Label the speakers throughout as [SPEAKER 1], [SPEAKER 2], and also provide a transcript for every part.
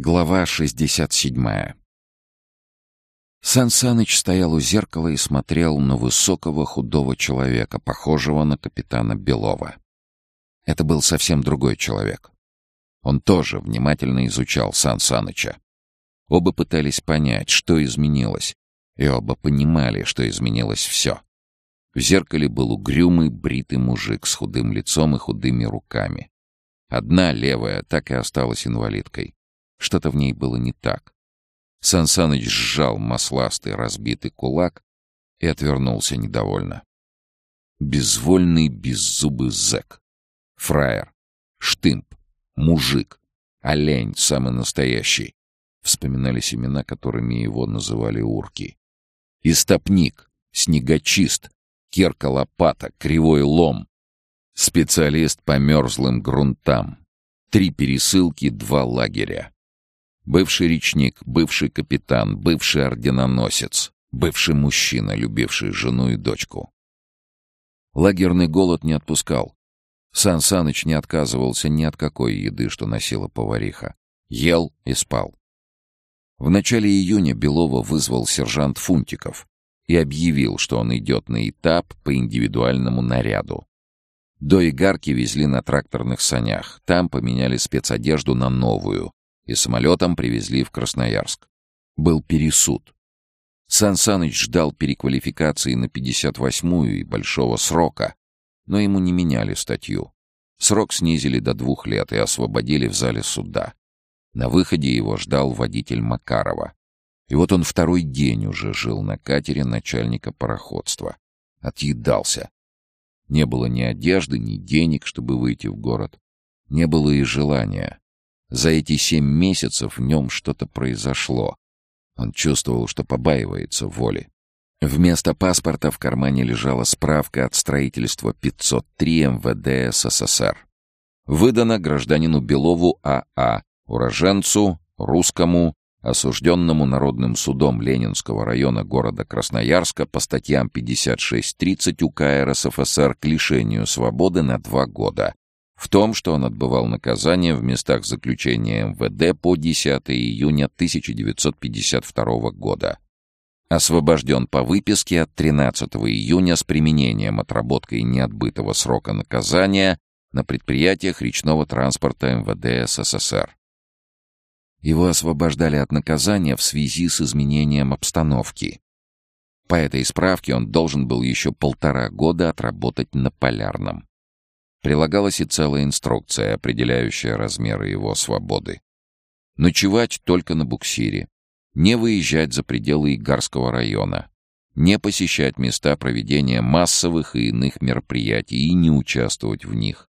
[SPEAKER 1] Глава 67 Сан Саныч стоял у зеркала и смотрел на высокого худого человека, похожего на капитана Белова. Это был совсем другой человек. Он тоже внимательно изучал Сан Саныча. Оба пытались понять, что изменилось, и оба понимали, что изменилось все. В зеркале был угрюмый, бритый мужик с худым лицом и худыми руками. Одна, левая, так и осталась инвалидкой. Что-то в ней было не так. Сансаныч сжал масластый разбитый кулак и отвернулся недовольно. Безвольный, беззубый зэк. Фраер. Штымп. Мужик. Олень, самый настоящий. Вспоминались имена, которыми его называли урки. Истопник. Снегочист. Керка-лопата. Кривой лом. Специалист по мерзлым грунтам. Три пересылки, два лагеря. Бывший речник, бывший капитан, бывший орденоносец, бывший мужчина, любивший жену и дочку. Лагерный голод не отпускал. Сан Саныч не отказывался ни от какой еды, что носила повариха. Ел и спал. В начале июня Белова вызвал сержант Фунтиков и объявил, что он идет на этап по индивидуальному наряду. До Игарки везли на тракторных санях. Там поменяли спецодежду на новую, и самолетом привезли в Красноярск. Был пересуд. Сан Саныч ждал переквалификации на 58-ю и большого срока, но ему не меняли статью. Срок снизили до двух лет и освободили в зале суда. На выходе его ждал водитель Макарова. И вот он второй день уже жил на катере начальника пароходства. Отъедался. Не было ни одежды, ни денег, чтобы выйти в город. Не было и желания. За эти семь месяцев в нем что-то произошло. Он чувствовал, что побаивается воли. Вместо паспорта в кармане лежала справка от строительства 503 МВД СССР. Выдана гражданину Белову АА, а, уроженцу, русскому, осужденному Народным судом Ленинского района города Красноярска по статьям 56.30 УК РСФСР к лишению свободы на два года в том, что он отбывал наказание в местах заключения МВД по 10 июня 1952 года. Освобожден по выписке от 13 июня с применением отработкой неотбытого срока наказания на предприятиях речного транспорта МВД СССР. Его освобождали от наказания в связи с изменением обстановки. По этой справке он должен был еще полтора года отработать на Полярном. Прилагалась и целая инструкция, определяющая размеры его свободы. Ночевать только на буксире. Не выезжать за пределы Игарского района. Не посещать места проведения массовых и иных мероприятий и не участвовать в них.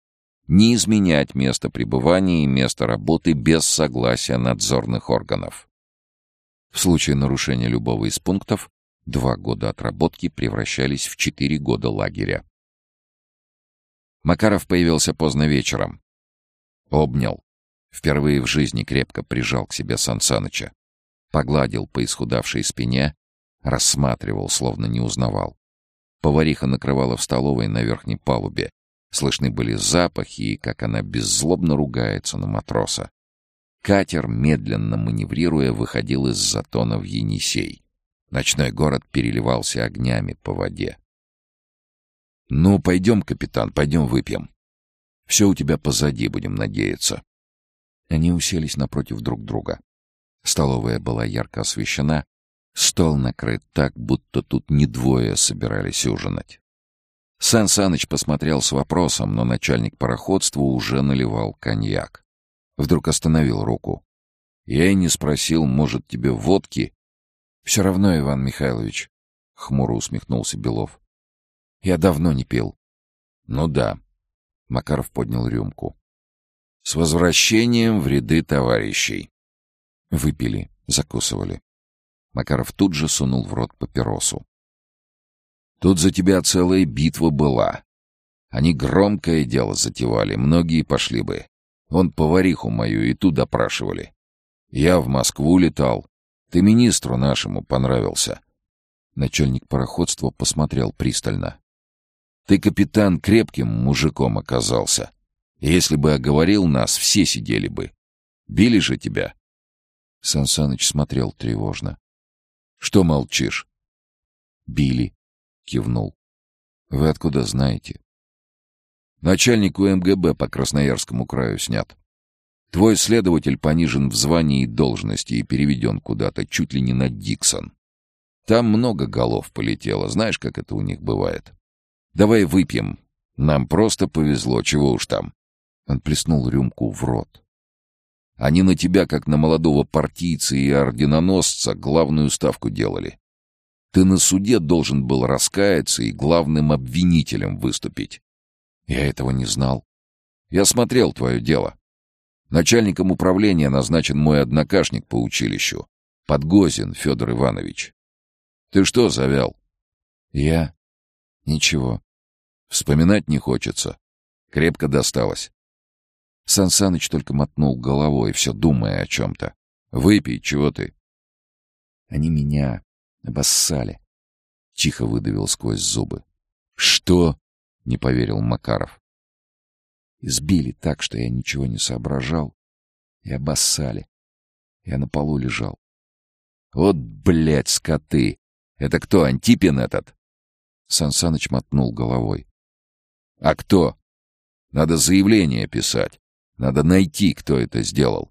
[SPEAKER 1] Не изменять место пребывания и место работы без согласия надзорных органов. В случае нарушения любого из пунктов два года отработки превращались в четыре года лагеря. Макаров появился поздно вечером. Обнял. Впервые в жизни крепко прижал к себе Сансаныча. Погладил по исхудавшей спине, рассматривал, словно не узнавал. Повариха накрывала в столовой на верхней палубе. Слышны были запахи и как она беззлобно ругается на матроса. Катер, медленно маневрируя, выходил из затона в Енисей. Ночной город переливался огнями по воде. «Ну, пойдем, капитан, пойдем выпьем. Все у тебя позади, будем надеяться». Они уселись напротив друг друга. Столовая была ярко освещена, стол накрыт так, будто тут не двое собирались ужинать. Сан Саныч посмотрел с вопросом, но начальник пароходства уже наливал коньяк. Вдруг остановил руку. Я и не спросил, может, тебе водки? Все равно, Иван Михайлович, — хмуро усмехнулся Белов. Я давно не пил. Ну да. Макаров поднял рюмку. С возвращением в ряды товарищей. Выпили, закусывали. Макаров тут же сунул в рот папиросу. Тут за тебя целая битва была. Они громкое дело затевали, многие пошли бы. Вон повариху мою и ту допрашивали. Я в Москву летал. Ты министру нашему понравился. Начальник пароходства посмотрел пристально. Ты, капитан, крепким мужиком оказался. Если бы оговорил нас, все сидели бы. Били же тебя. Сансаныч смотрел тревожно. «Что молчишь?» «Били», — кивнул. «Вы откуда знаете?» «Начальник УМГБ по Красноярскому краю снят. Твой следователь понижен в звании и должности и переведен куда-то, чуть ли не на Диксон. Там много голов полетело, знаешь, как это у них бывает. Давай выпьем. Нам просто повезло, чего уж там». Он плеснул рюмку в рот. Они на тебя, как на молодого партийца и орденоносца, главную ставку делали. Ты на суде должен был раскаяться и главным обвинителем выступить. Я этого не знал. Я смотрел твое дело. Начальником управления назначен мой однокашник по училищу, Подгозин Федор Иванович. Ты что завял? Я? Ничего. Вспоминать не хочется. Крепко досталось. Сансаныч только мотнул головой, все думая о чем-то. «Выпей, чего ты?» «Они меня обоссали», — тихо выдавил сквозь зубы. «Что?» — не поверил Макаров. Избили так, что я ничего не соображал, и обоссали. Я на полу лежал. «Вот, блядь, скоты! Это кто, Антипин этот?» Сансаныч мотнул головой. «А кто? Надо заявление писать. Надо найти, кто это сделал.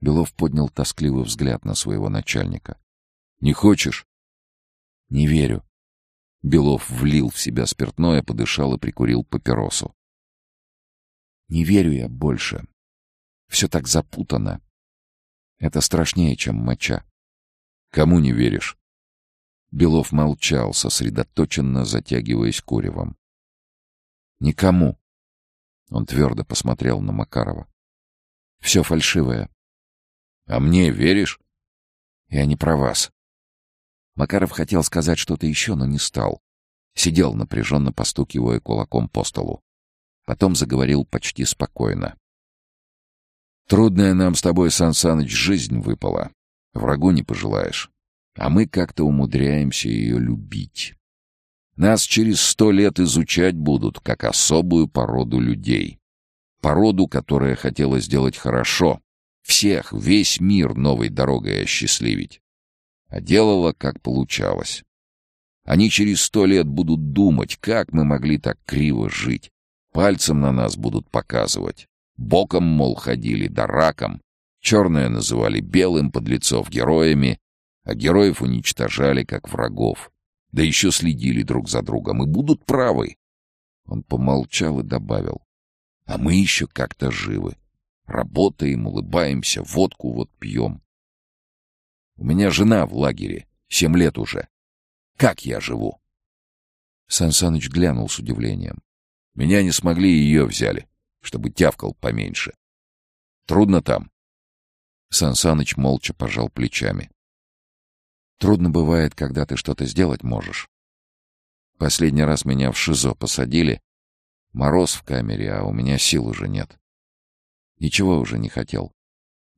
[SPEAKER 1] Белов поднял тоскливый взгляд на своего начальника. «Не хочешь?» «Не верю». Белов влил в себя спиртное, подышал и прикурил папиросу. «Не верю я больше. Все так запутано. Это страшнее, чем моча». «Кому не веришь?» Белов молчал, сосредоточенно затягиваясь куревом. «Никому», он твердо посмотрел на Макарова. «Все фальшивое». «А мне веришь?» «Я не про вас». Макаров хотел сказать что-то еще, но не стал. Сидел напряженно, постукивая кулаком по столу. Потом заговорил почти спокойно. «Трудная нам с тобой, Сан Саныч, жизнь выпала. Врагу не пожелаешь. А мы как-то умудряемся ее любить. Нас через сто лет изучать будут как особую породу людей. Породу, которая хотела сделать хорошо. Всех, весь мир новой дорогой осчастливить. А делала, как получалось. Они через сто лет будут думать, как мы могли так криво жить. Пальцем на нас будут показывать. Боком, мол, ходили, да раком. Черное называли белым, подлецов героями, а героев уничтожали, как врагов. Да еще следили друг за другом и будут правы. Он помолчал и добавил. А мы еще как-то живы. Работаем, улыбаемся, водку вот пьем. У меня жена в лагере, семь лет уже. Как я живу? Сансаныч глянул с удивлением. Меня не смогли, ее взяли, чтобы тявкал поменьше. Трудно там. Сансаныч молча пожал плечами. Трудно бывает, когда ты что-то сделать можешь. Последний раз меня в ШИЗО посадили. Мороз в камере, а у меня сил уже нет. Ничего уже не хотел.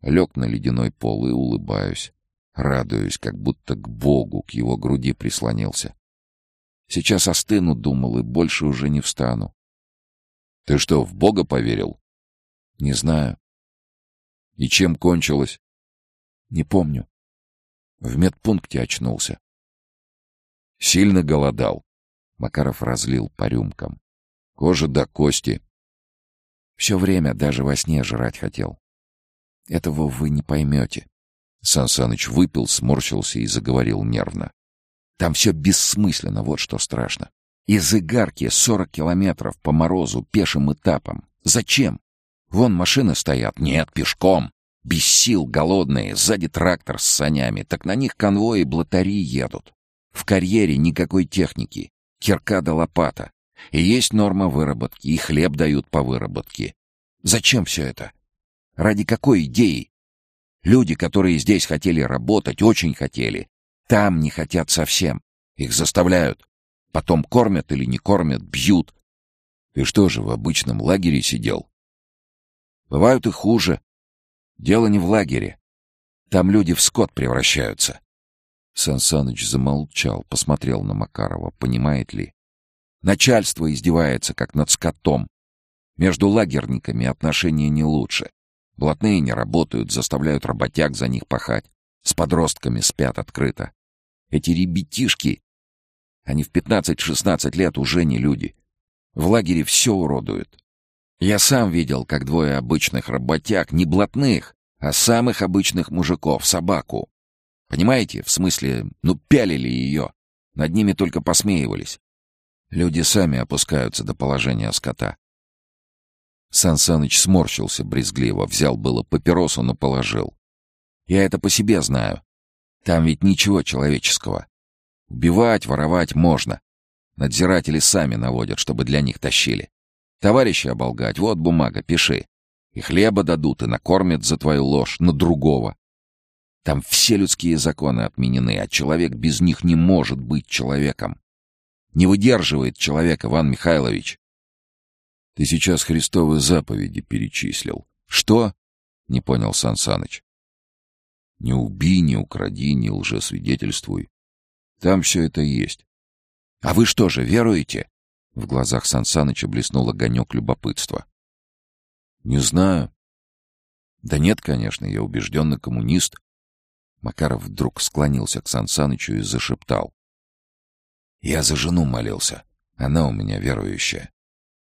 [SPEAKER 1] Лег на ледяной пол и улыбаюсь. Радуюсь, как будто к Богу, к его груди прислонился. Сейчас остыну, думал, и больше уже не встану. Ты что, в Бога поверил? Не знаю. И чем кончилось? Не помню. В медпункте очнулся. Сильно голодал. Макаров разлил по рюмкам. Кожа до кости. Все время, даже во сне, жрать хотел. Этого вы не поймете. Сан Саныч выпил, сморщился и заговорил нервно. Там все бессмысленно, вот что страшно. Из Игарки сорок километров по морозу пешим этапом. Зачем? Вон машины стоят. Нет, пешком. Без сил, голодные, сзади трактор с санями, так на них конвои блатари едут. В карьере никакой техники, кирка да лопата. И есть норма выработки, и хлеб дают по выработке. Зачем все это? Ради какой идеи? Люди, которые здесь хотели работать, очень хотели. Там не хотят совсем. Их заставляют. Потом кормят или не кормят, бьют. Ты что же, в обычном лагере сидел? Бывают и хуже. Дело не в лагере. Там люди в скот превращаются. Сансаныч замолчал, посмотрел на Макарова, понимает ли. Начальство издевается, как над скотом. Между лагерниками отношения не лучше. Блатные не работают, заставляют работяг за них пахать. С подростками спят открыто. Эти ребятишки, они в 15-16 лет уже не люди. В лагере все уродуют. Я сам видел, как двое обычных работяг, не блатных, а самых обычных мужиков, собаку. Понимаете, в смысле, ну пялили ее. Над ними только посмеивались. Люди сами опускаются до положения скота. Сан Саныч сморщился брезгливо, взял было папиросу, но положил. Я это по себе знаю. Там ведь ничего человеческого. Убивать, воровать можно. Надзиратели сами наводят, чтобы для них тащили. Товарищи оболгать, вот бумага, пиши. И хлеба дадут, и накормят за твою ложь, на другого. Там все людские законы отменены, а человек без них не может быть человеком. Не выдерживает человек, Иван Михайлович. Ты сейчас Христовы заповеди перечислил. Что? Не понял Сан Саныч. Не убий, не укради, не лжесвидетельствуй. Там все это есть. А вы что же, веруете? В глазах Сан Саныча блеснул огонек любопытства. Не знаю. Да нет, конечно, я убежденный коммунист. Макаров вдруг склонился к Сан Санычу и зашептал. Я за жену молился. Она у меня верующая.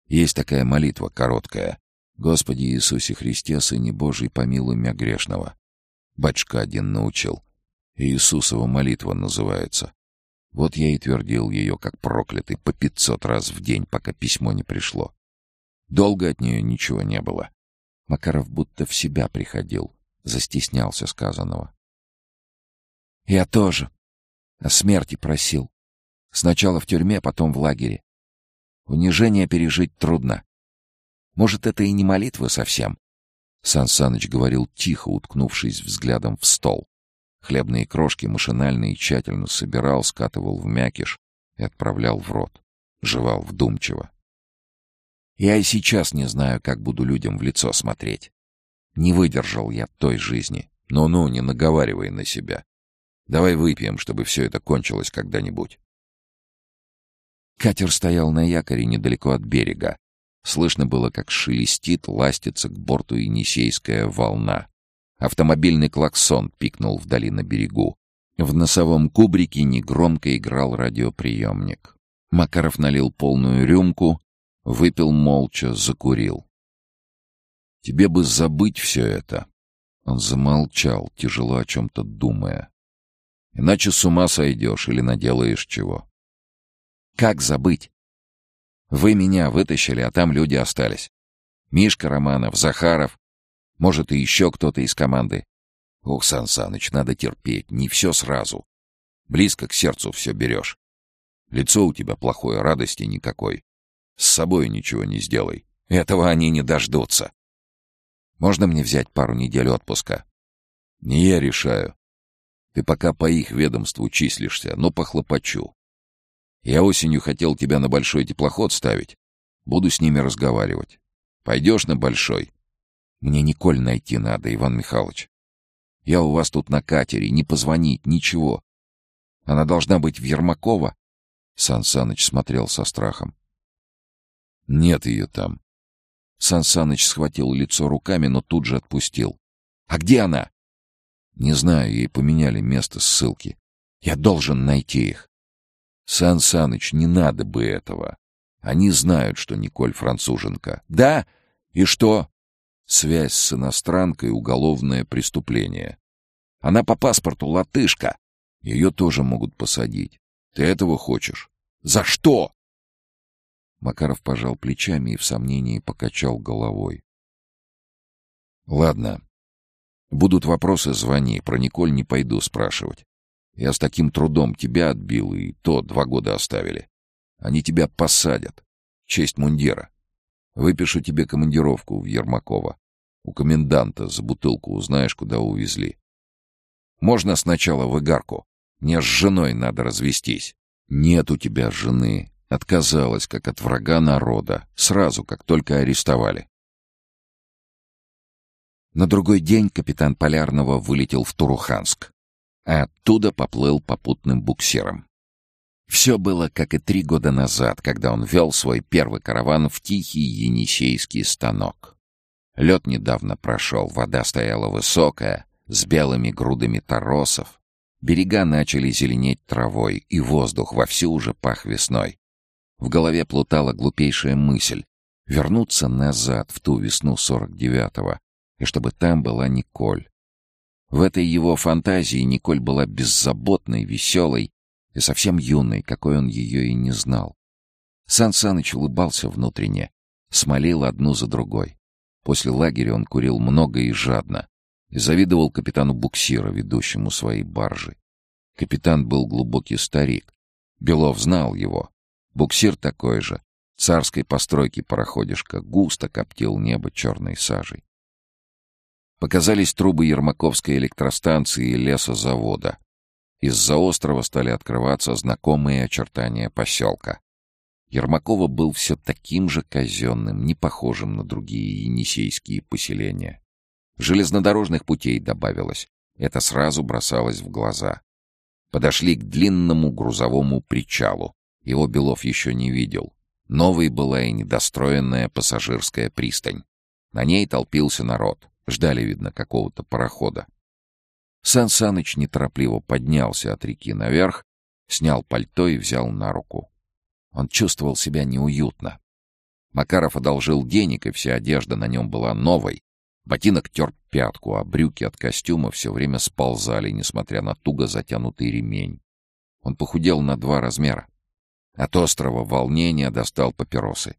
[SPEAKER 1] Есть такая молитва короткая. «Господи Иисусе Христе, Сыне Божий, помилуй меня грешного». Батюшка один научил. Иисусова молитва называется. Вот я и твердил ее, как проклятый, по пятьсот раз в день, пока письмо не пришло. Долго от нее ничего не было. Макаров будто в себя приходил, застеснялся сказанного. «Я тоже. О смерти просил. Сначала в тюрьме, потом в лагере. Унижение пережить трудно. Может, это и не молитва совсем?» Сан Саныч говорил тихо, уткнувшись взглядом в стол. Хлебные крошки машинально и тщательно собирал, скатывал в мякиш и отправлял в рот. Жевал вдумчиво. Я и сейчас не знаю, как буду людям в лицо смотреть. Не выдержал я той жизни. Ну-ну, не наговаривай на себя. Давай выпьем, чтобы все это кончилось когда-нибудь. Катер стоял на якоре недалеко от берега. Слышно было, как шелестит, ластится к борту Енисейская волна. Автомобильный клаксон пикнул вдали на берегу. В носовом кубрике негромко играл радиоприемник. Макаров налил полную рюмку, выпил молча, закурил. «Тебе бы забыть все это!» Он замолчал, тяжело о чем-то думая. «Иначе с ума сойдешь или наделаешь чего». «Как забыть? Вы меня вытащили, а там люди остались. Мишка Романов, Захаров, может, и еще кто-то из команды. Ох, Сан Саныч, надо терпеть, не все сразу. Близко к сердцу все берешь. Лицо у тебя плохое, радости никакой. С собой ничего не сделай. Этого они не дождутся. Можно мне взять пару недель отпуска? Не я решаю. Ты пока по их ведомству числишься, но похлопочу. Я осенью хотел тебя на большой теплоход ставить. Буду с ними разговаривать. Пойдешь на большой? Мне Николь найти надо, Иван Михайлович. Я у вас тут на катере, не позвонить, ничего. Она должна быть в Ермакова. Сан Саныч смотрел со страхом. Нет ее там. Сан Саныч схватил лицо руками, но тут же отпустил. А где она? Не знаю, ей поменяли место ссылки. Я должен найти их. Сан Саныч, не надо бы этого. Они знают, что Николь француженка. Да? И что? Связь с иностранкой — уголовное преступление. Она по паспорту латышка. Ее тоже могут посадить. Ты этого хочешь? За что? Макаров пожал плечами и в сомнении покачал головой. Ладно. Будут вопросы, звони. Про Николь не пойду спрашивать. Я с таким трудом тебя отбил, и то два года оставили. Они тебя посадят. Честь мундира. Выпишу тебе командировку в Ермакова. У коменданта за бутылку узнаешь, куда увезли. Можно сначала в Игарку. Мне с женой надо развестись. Нет у тебя жены. Отказалась, как от врага народа. Сразу, как только арестовали. На другой день капитан Полярного вылетел в Туруханск, а оттуда поплыл попутным буксиром. Все было, как и три года назад, когда он вел свой первый караван в тихий Енисейский станок. Лед недавно прошел, вода стояла высокая, с белыми грудами торосов. Берега начали зеленеть травой, и воздух вовсю уже пах весной. В голове плутала глупейшая мысль — вернуться назад в ту весну сорок девятого, и чтобы там была Николь. В этой его фантазии Николь была беззаботной, веселой и совсем юной, какой он ее и не знал. Сан Саныч улыбался внутренне, смолил одну за другой. После лагеря он курил много и жадно, и завидовал капитану буксира, ведущему свои баржи. Капитан был глубокий старик. Белов знал его. Буксир такой же. Царской постройки пароходишка густо коптил небо черной сажей. Показались трубы Ермаковской электростанции и лесозавода. Из-за острова стали открываться знакомые очертания поселка. Ермакова был все таким же казенным, не похожим на другие енисейские поселения. Железнодорожных путей добавилось. Это сразу бросалось в глаза. Подошли к длинному грузовому причалу. Его Белов еще не видел. Новой была и недостроенная пассажирская пристань. На ней толпился народ. Ждали, видно, какого-то парохода. Сан Саныч неторопливо поднялся от реки наверх, снял пальто и взял на руку. Он чувствовал себя неуютно. Макаров одолжил денег, и вся одежда на нем была новой. Ботинок тер пятку, а брюки от костюма все время сползали, несмотря на туго затянутый ремень. Он похудел на два размера. От острого волнения достал папиросы.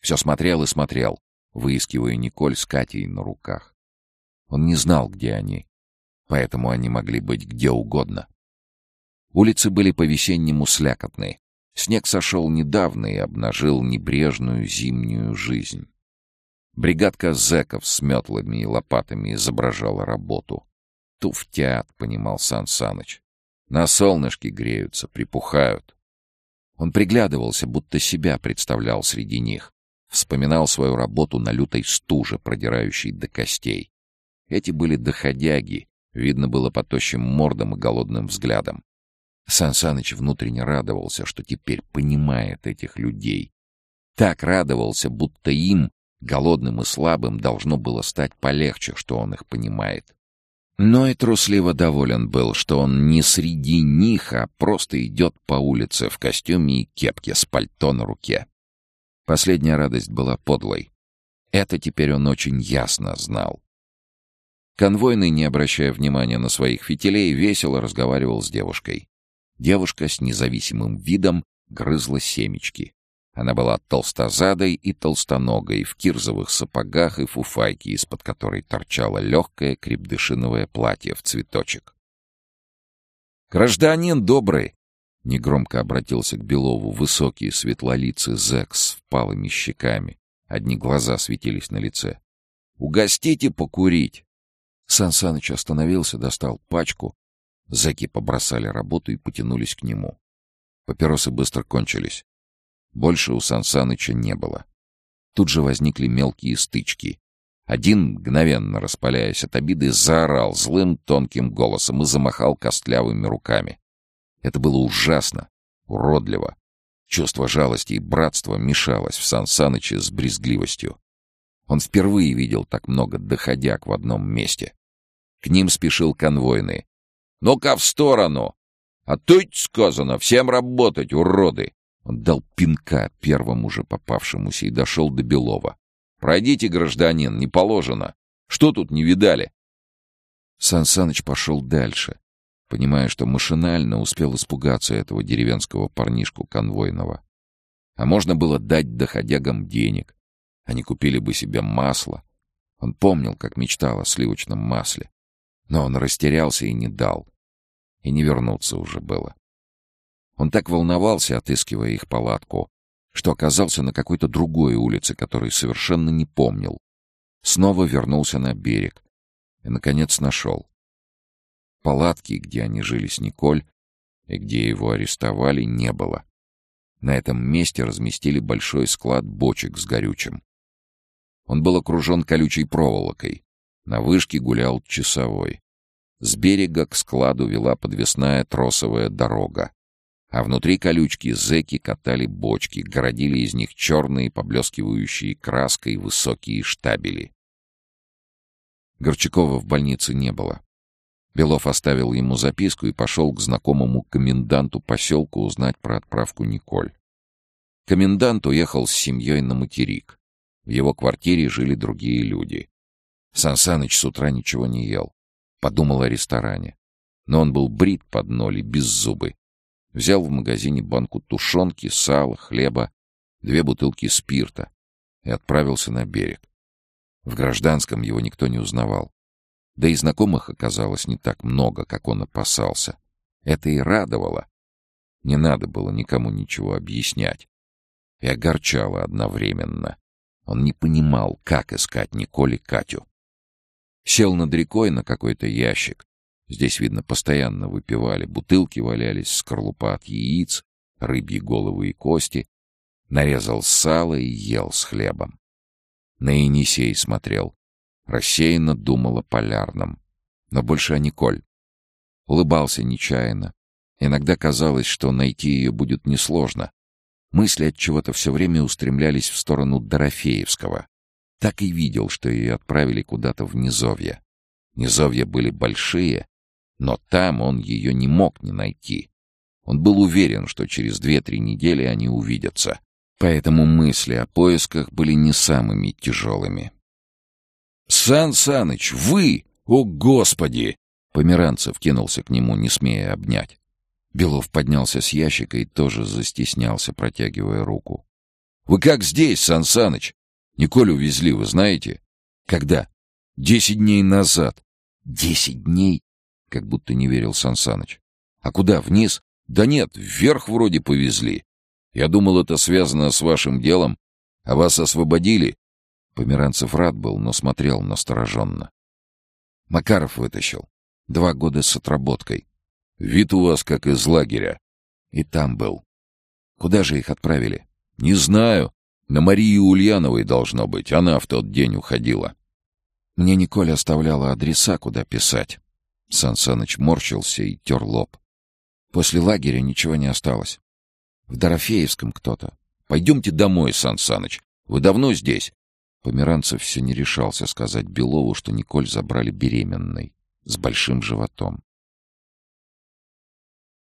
[SPEAKER 1] Все смотрел и смотрел, выискивая Николь с Катей на руках. Он не знал, где они, поэтому они могли быть где угодно. Улицы были по-весеннему слякотные. Снег сошел недавно и обнажил небрежную зимнюю жизнь. Бригадка зэков с метлами и лопатами изображала работу. «Туфтят», — понимал Сан Саныч. «На солнышке греются, припухают». Он приглядывался, будто себя представлял среди них. Вспоминал свою работу на лютой стуже, продирающей до костей. Эти были доходяги, видно было по тощим мордам и голодным взглядам. Сан Саныч внутренне радовался, что теперь понимает этих людей. Так радовался, будто им, голодным и слабым, должно было стать полегче, что он их понимает. Но и трусливо доволен был, что он не среди них, а просто идет по улице в костюме и кепке с пальто на руке. Последняя радость была подлой. Это теперь он очень ясно знал. Конвойный, не обращая внимания на своих фитилей, весело разговаривал с девушкой. Девушка с независимым видом грызла семечки. Она была толстозадой и толстоногой, в кирзовых сапогах и фуфайке, из-под которой торчало легкое крепдышиновое платье в цветочек. «Гражданин добрый!» — негромко обратился к Белову высокий светлолицый зэк с впалыми щеками. Одни глаза светились на лице. «Угостите покурить!» Сан Саныч остановился, достал пачку. Зэки побросали работу и потянулись к нему. Папиросы быстро кончились. Больше у Сан Саныча не было. Тут же возникли мелкие стычки. Один, мгновенно распаляясь от обиды, заорал злым тонким голосом и замахал костлявыми руками. Это было ужасно, уродливо. Чувство жалости и братства мешалось в Сан Саныче с брезгливостью. Он впервые видел так много доходяг в одном месте. К ним спешил конвойный. «Ну-ка в сторону! А тут сказано, всем работать, уроды!» Он дал пинка первому же попавшемуся и дошел до Белова. «Пройдите, гражданин, не положено. Что тут не видали?» Сан Саныч пошел дальше, понимая, что машинально успел испугаться этого деревенского парнишку конвойного. А можно было дать доходягам денег. Они купили бы себе масло. Он помнил, как мечтал о сливочном масле. Но он растерялся и не дал. И не вернуться уже было. Он так волновался, отыскивая их палатку, что оказался на какой-то другой улице, которой совершенно не помнил. Снова вернулся на берег и, наконец, нашел. Палатки, где они жили с Николь, и где его арестовали, не было. На этом месте разместили большой склад бочек с горючим. Он был окружен колючей проволокой, на вышке гулял часовой. С берега к складу вела подвесная тросовая дорога. А внутри колючки зэки катали бочки, городили из них черные, поблескивающие краской высокие штабели. Горчакова в больнице не было. Белов оставил ему записку и пошел к знакомому коменданту поселка узнать про отправку Николь. Комендант уехал с семьей на материк. В его квартире жили другие люди. Сансаныч с утра ничего не ел. Подумал о ресторане. Но он был брит под ноль и без зубы. Взял в магазине банку тушенки, сала, хлеба, две бутылки спирта и отправился на берег. В гражданском его никто не узнавал. Да и знакомых оказалось не так много, как он опасался. Это и радовало. Не надо было никому ничего объяснять. И огорчало одновременно. Он не понимал, как искать Николь и Катю. Сел над рекой на какой-то ящик. Здесь, видно, постоянно выпивали. Бутылки валялись, скорлупа от яиц, рыбьи головы и кости. Нарезал сало и ел с хлебом. На Енисей смотрел. Рассеянно думал о полярном. Но больше о Николь. Улыбался нечаянно. Иногда казалось, что найти ее будет несложно. Мысли от чего-то все время устремлялись в сторону Дорофеевского. Так и видел, что ее отправили куда-то в Низовье. Низовья были большие, но там он ее не мог не найти. Он был уверен, что через две-три недели они увидятся. Поэтому мысли о поисках были не самыми тяжелыми. «Сан Саныч, вы! О, Господи!» Померанцев кинулся к нему, не смея обнять. Белов поднялся с ящика и тоже застеснялся, протягивая руку. «Вы как здесь, Сан Саныч? Николь увезли, вы знаете?» «Когда?» «Десять дней назад». «Десять дней?» Как будто не верил Сан Саныч. «А куда, вниз?» «Да нет, вверх вроде повезли. Я думал, это связано с вашим делом. А вас освободили?» Померанцев рад был, но смотрел настороженно. Макаров вытащил. Два года с отработкой. Вид у вас как из лагеря. И там был. Куда же их отправили? Не знаю. На Марии Ульяновой должно быть. Она в тот день уходила. Мне Николь оставляла адреса, куда писать. Сан Саныч морщился и тер лоб. После лагеря ничего не осталось. В Дорофеевском кто-то. Пойдемте домой, Сан Саныч. Вы давно здесь? Померанцев все не решался сказать Белову, что Николь забрали беременной, с большим животом.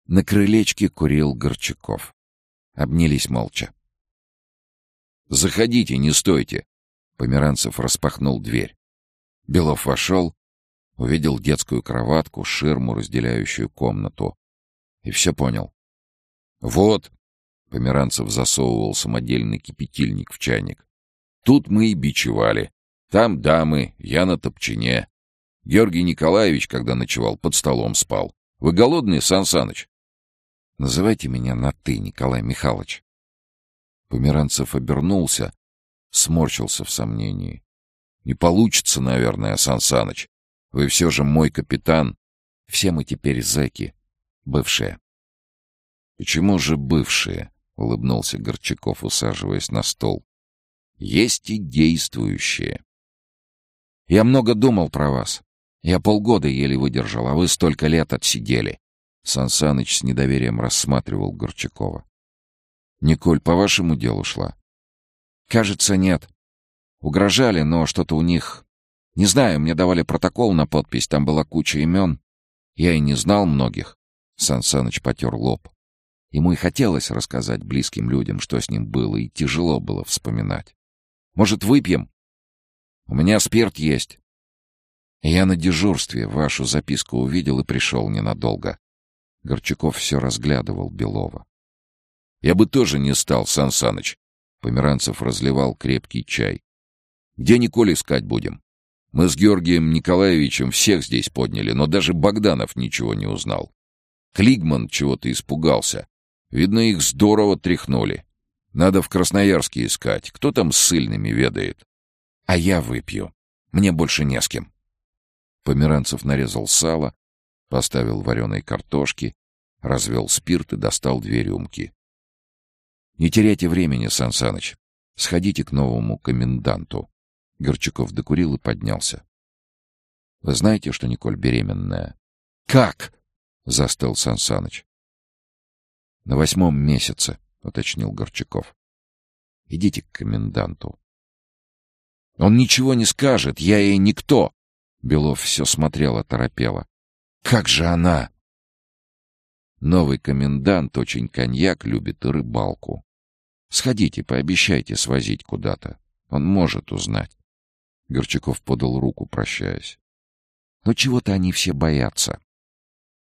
[SPEAKER 1] На крылечке курил Горчаков. Обнялись молча. «Заходите, не стойте!» Померанцев распахнул дверь. Белов вошел, увидел детскую кроватку, ширму, разделяющую комнату. И все понял. «Вот!» — Померанцев засовывал самодельный кипятильник в чайник. «Тут мы и бичевали. Там дамы, я на топчине. Георгий Николаевич, когда ночевал, под столом спал. Вы голодный, Сан Саныч?» «Называйте меня на «ты», Николай Михайлович». Померанцев обернулся, сморщился в сомнении. «Не получится, наверное, Сан. Вы все же мой капитан. Все мы теперь зэки, бывшие». «Почему же бывшие?» — улыбнулся Горчаков, усаживаясь на стол. «Есть и действующие». «Я много думал про вас. Я полгода еле выдержал, а вы столько лет отсидели». Сансаныч с недоверием рассматривал Горчакова. «Николь, по вашему делу шла?» «Кажется, нет. Угрожали, но что-то у них... Не знаю, мне давали протокол на подпись, там была куча имен. Я и не знал многих». Сансаныч потер лоб. Ему и хотелось рассказать близким людям, что с ним было, и тяжело было вспоминать. «Может, выпьем? У меня спирт есть». Я на дежурстве вашу записку увидел и пришел ненадолго. Горчаков все разглядывал Белова. «Я бы тоже не стал, Сан Саныч». Померанцев разливал крепкий чай. «Где Николь искать будем? Мы с Георгием Николаевичем всех здесь подняли, но даже Богданов ничего не узнал. Клигман чего-то испугался. Видно, их здорово тряхнули. Надо в Красноярске искать. Кто там с сыльными ведает? А я выпью. Мне больше не с кем». Померанцев нарезал сало, поставил вареной картошки, развел спирт и достал две рюмки. «Не теряйте времени, Сан Саныч. Сходите к новому коменданту». Горчаков докурил и поднялся. «Вы знаете, что Николь беременная?» «Как?» — застыл Сан Саныч. «На восьмом месяце», — уточнил Горчаков. «Идите к коменданту». «Он ничего не скажет, я ей никто!» Белов все смотрел оторопело. «Как же она?» Новый комендант очень коньяк любит и рыбалку. Сходите, пообещайте свозить куда-то. Он может узнать. Горчаков подал руку, прощаясь. Но чего-то они все боятся.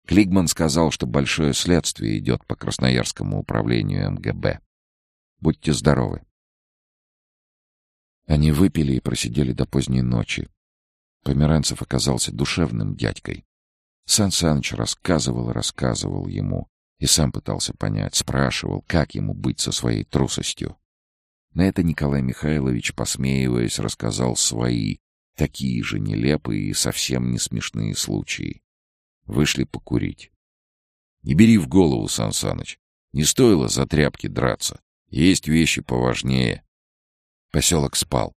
[SPEAKER 1] Клигман сказал, что большое следствие идет по Красноярскому управлению МГБ. Будьте здоровы. Они выпили и просидели до поздней ночи. Померанцев оказался душевным дядькой. Сан Саныч рассказывал и рассказывал ему, и сам пытался понять, спрашивал, как ему быть со своей трусостью. На это Николай Михайлович, посмеиваясь, рассказал свои, такие же нелепые и совсем не смешные случаи. Вышли покурить. «Не бери в голову, Сан Саныч. Не стоило за тряпки драться. Есть вещи поважнее». Поселок спал.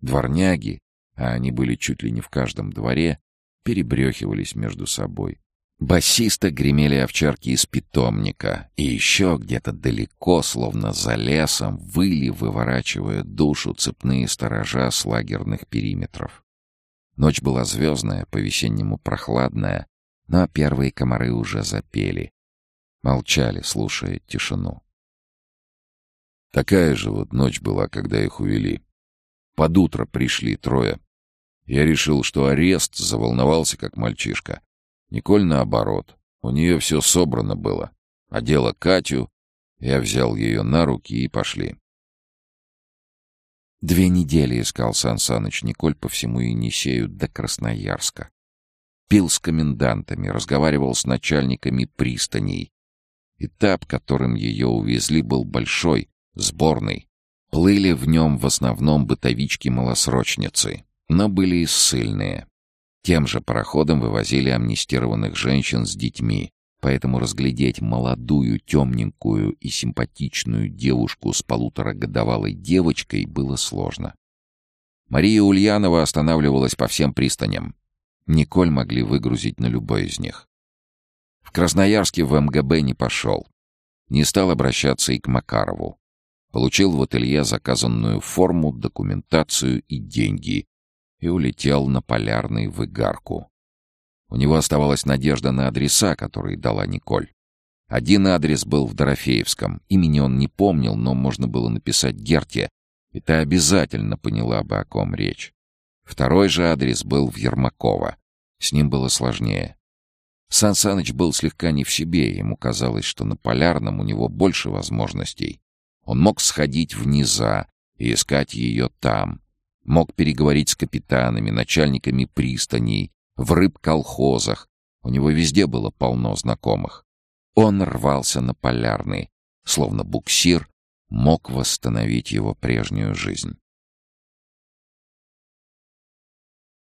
[SPEAKER 1] Дворняги, а они были чуть ли не в каждом дворе, перебрехивались между собой. Басисто гремели овчарки из питомника, и еще где-то далеко, словно за лесом, выли, выворачивая душу цепные сторожа с лагерных периметров. Ночь была звездная, по-весеннему прохладная, но первые комары уже запели. Молчали, слушая тишину. Такая же вот ночь была, когда их увели. Под утро пришли трое. Я решил, что арест, заволновался, как мальчишка. Николь наоборот. У нее все собрано было. Одела Катю, я взял ее на руки и пошли. Две недели искал Сан Саныч Николь по всему Енисею до Красноярска. Пил с комендантами, разговаривал с начальниками пристаней. Этап, которым ее увезли, был большой, сборный. Плыли в нем в основном бытовички-малосрочницы, но были и ссыльные. Тем же пароходом вывозили амнистированных женщин с детьми, поэтому разглядеть молодую, темненькую и симпатичную девушку с полуторагодовалой девочкой было сложно. Мария Ульянова останавливалась по всем пристаням. Николь могли выгрузить на любой из них. В Красноярске в МГБ не пошел. Не стал обращаться и к Макарову. Получил в ателье заказанную форму, документацию и деньги, и улетел на полярный в Игарку. У него оставалась надежда на адреса, которые дала Николь. Один адрес был в Дорофеевском. Имени он не помнил, но можно было написать Герте, и та обязательно поняла бы, о ком речь. Второй же адрес был в Ермакова. С ним было сложнее. Сан Саныч был слегка не в себе, ему казалось, что на Полярном у него больше возможностей. Он мог сходить в низа и искать ее там, Мог переговорить с капитанами, начальниками пристаней, в рыбколхозах. У него везде было полно знакомых. Он рвался на полярный, словно буксир мог восстановить его прежнюю жизнь.